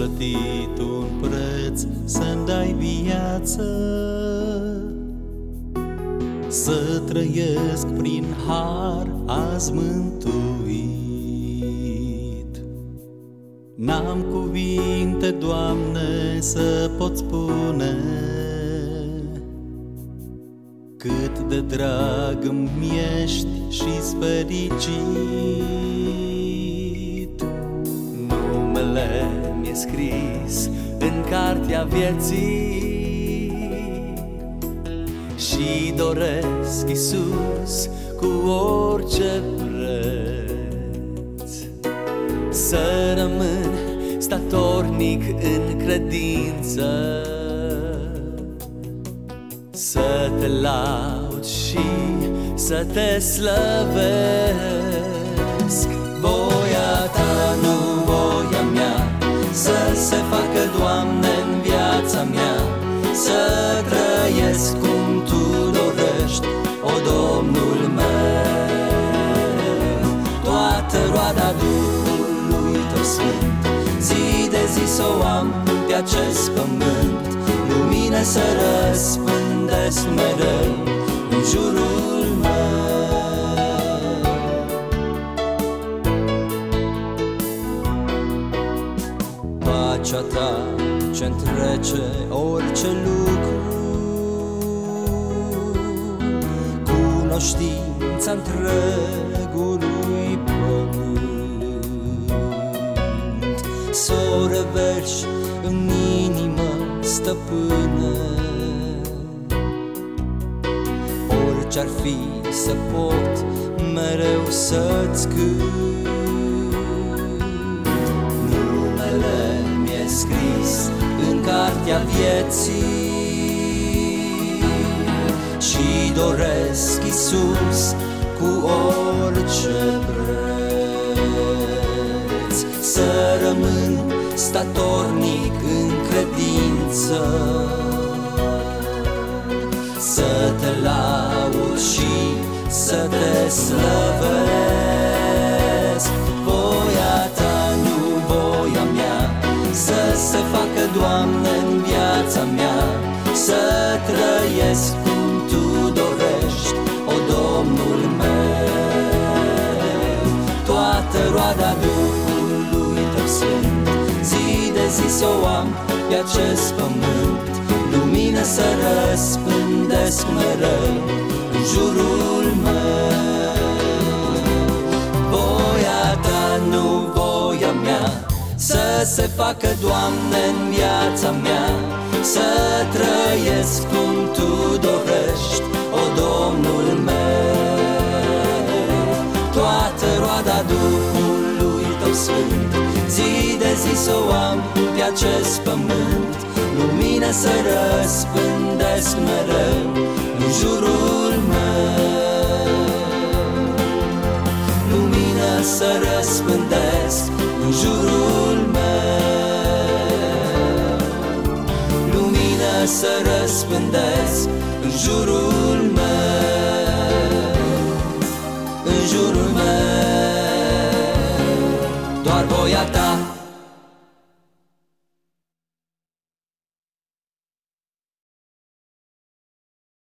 plătit un preț să-mi dai viață. Să trăiesc prin har azi mântuit. N-am cuvinte, Doamne, să pot spune Cât de drag îmi ești și fericit e scris în cartea vieții. Și doresc Iisus cu orice preț Să rămân statornic în credință Să te laud și să te slăvesc Doamne, în viața mea Să trăiesc cum Tu dorești, o Domnul meu. Toată roada Duhului Tău Sfânt Zi de zi să o am pe acest pământ. Lumine să răspândesc mereu în jurul pacea ta ce întrece orice lucru. Cunoștința întregului pământ Să o reverși în inimă stăpână. Orice-ar fi să pot mereu să-ți cânt scris în cartea vieții. Și doresc Iisus cu orice preț Să rămân statornic în credință Să te laud și să te slăvesc trăiesc cum Tu dorești, o Domnul meu. Toată roada Duhului Tău Sfânt Zi de zi să o am pe acest pământ. Lumină să răspândesc mereu în jurul meu. Voia Ta, nu voia mea să se facă, Doamne, în viața mea Să trăiesc cum Tu dorești, o Domnul meu. Toată roada Duhului Tău Sfânt Zi de zi să o am pe acest pământ. Lumină să răspândesc mereu în jurul meu. Lumină să răspândesc în jurul să răspândesc în jurul meu. În jurul meu. Doar voia ta.